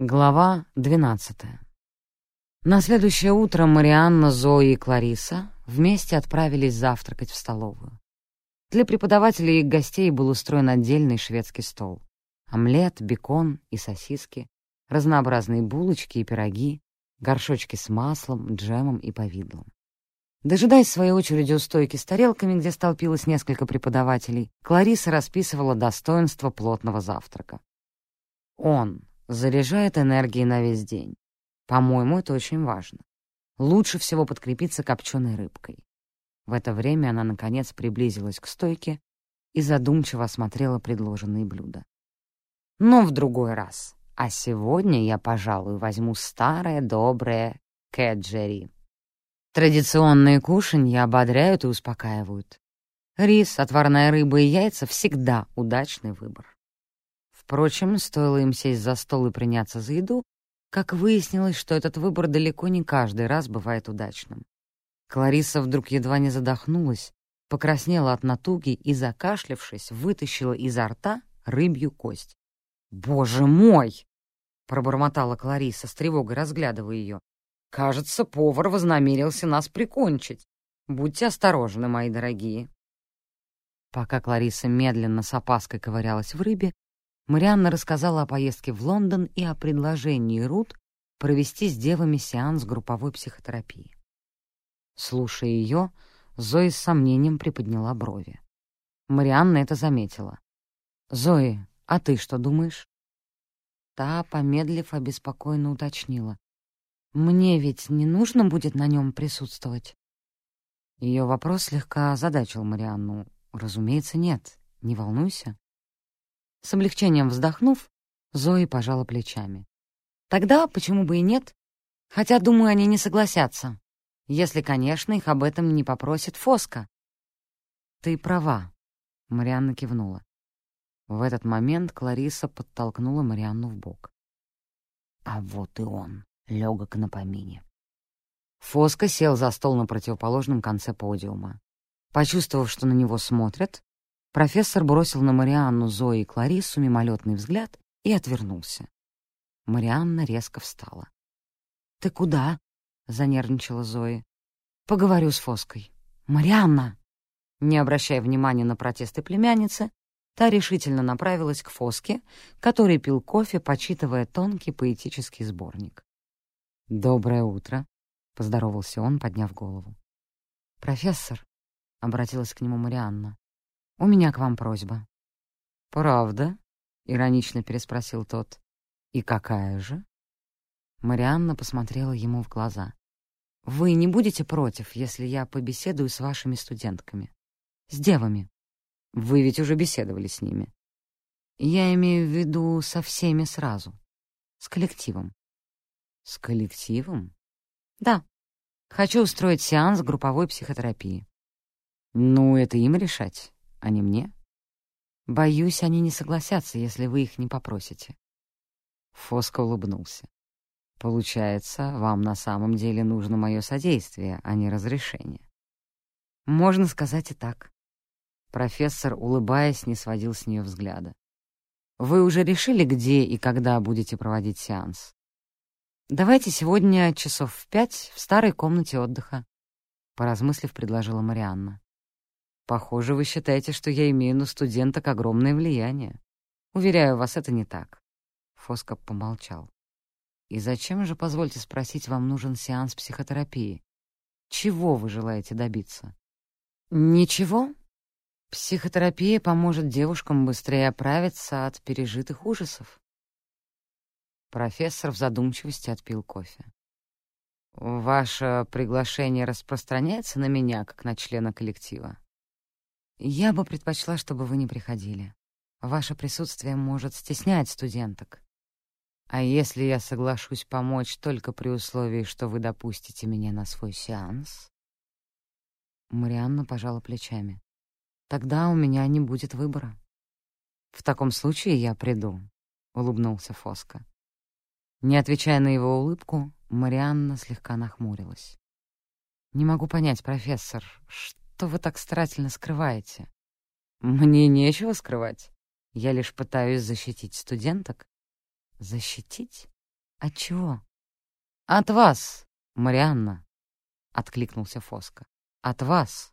Глава 12 На следующее утро Марианна, Зои и Клариса вместе отправились завтракать в столовую. Для преподавателей и гостей был устроен отдельный шведский стол. Омлет, бекон и сосиски, разнообразные булочки и пироги, горшочки с маслом, джемом и повидлом. Дожидаясь своей очереди у стойки с тарелками, где столпилось несколько преподавателей, Клариса расписывала достоинство плотного завтрака. Он, Заряжает энергией на весь день. По-моему, это очень важно. Лучше всего подкрепиться копченой рыбкой. В это время она, наконец, приблизилась к стойке и задумчиво осмотрела предложенные блюда. Но в другой раз. А сегодня я, пожалуй, возьму старое доброе кэджери. Традиционные кушанья ободряют и успокаивают. Рис, отварная рыба и яйца — всегда удачный выбор. Впрочем, стоило им сесть за стол и приняться за еду, как выяснилось, что этот выбор далеко не каждый раз бывает удачным. Клариса вдруг едва не задохнулась, покраснела от натуги и, закашлявшись, вытащила изо рта рыбью кость. «Боже мой!» — пробормотала Клариса, с тревогой разглядывая ее. «Кажется, повар вознамерился нас прикончить. Будьте осторожны, мои дорогие». Пока Клариса медленно с опаской ковырялась в рыбе, Марианна рассказала о поездке в Лондон и о предложении Рут провести с девами сеанс групповой психотерапии. Слушая ее, Зои с сомнением приподняла брови. Марианна это заметила. «Зои, а ты что думаешь?» Та, помедлив, обеспокоенно уточнила. «Мне ведь не нужно будет на нем присутствовать?» Ее вопрос слегка озадачил Марианну. «Разумеется, нет. Не волнуйся». С облегчением вздохнув, Зои пожала плечами. «Тогда почему бы и нет? Хотя, думаю, они не согласятся. Если, конечно, их об этом не попросит Фоска». «Ты права», — Марианна кивнула. В этот момент Клариса подтолкнула Марианну в бок. А вот и он, легок на помине. Фоска сел за стол на противоположном конце подиума. Почувствовав, что на него смотрят, Профессор бросил на Марианну, Зои и Кларису мимолетный взгляд и отвернулся. Марианна резко встала. «Ты куда?» — занервничала Зои. «Поговорю с Фоской». «Марианна!» Не обращая внимания на протесты племянницы, та решительно направилась к Фоске, который пил кофе, почитывая тонкий поэтический сборник. «Доброе утро», — поздоровался он, подняв голову. «Профессор», — обратилась к нему Марианна, «У меня к вам просьба». «Правда?» — иронично переспросил тот. «И какая же?» Марианна посмотрела ему в глаза. «Вы не будете против, если я побеседую с вашими студентками? С девами? Вы ведь уже беседовали с ними. Я имею в виду со всеми сразу. С коллективом». «С коллективом?» «Да. Хочу устроить сеанс групповой психотерапии». «Ну, это им решать а не мне? Боюсь, они не согласятся, если вы их не попросите. Фоско улыбнулся. Получается, вам на самом деле нужно мое содействие, а не разрешение. Можно сказать и так. Профессор, улыбаясь, не сводил с нее взгляда. Вы уже решили, где и когда будете проводить сеанс? Давайте сегодня часов в пять в старой комнате отдыха, поразмыслив, предложила Марианна. Похоже, вы считаете, что я имею на студенток огромное влияние. Уверяю вас, это не так. Фоско помолчал. И зачем же, позвольте спросить, вам нужен сеанс психотерапии? Чего вы желаете добиться? Ничего. Психотерапия поможет девушкам быстрее оправиться от пережитых ужасов. Профессор в задумчивости отпил кофе. «Ваше приглашение распространяется на меня, как на члена коллектива?» Я бы предпочла, чтобы вы не приходили. Ваше присутствие может стеснять студенток. А если я соглашусь помочь только при условии, что вы допустите меня на свой сеанс? Марианна пожала плечами. Тогда у меня не будет выбора. В таком случае я приду, — улыбнулся Фоска. Не отвечая на его улыбку, Марианна слегка нахмурилась. «Не могу понять, профессор, что что вы так старательно скрываете?» «Мне нечего скрывать. Я лишь пытаюсь защитить студенток». «Защитить?» От чего? От вас, Марианна, — откликнулся Фоско. От вас.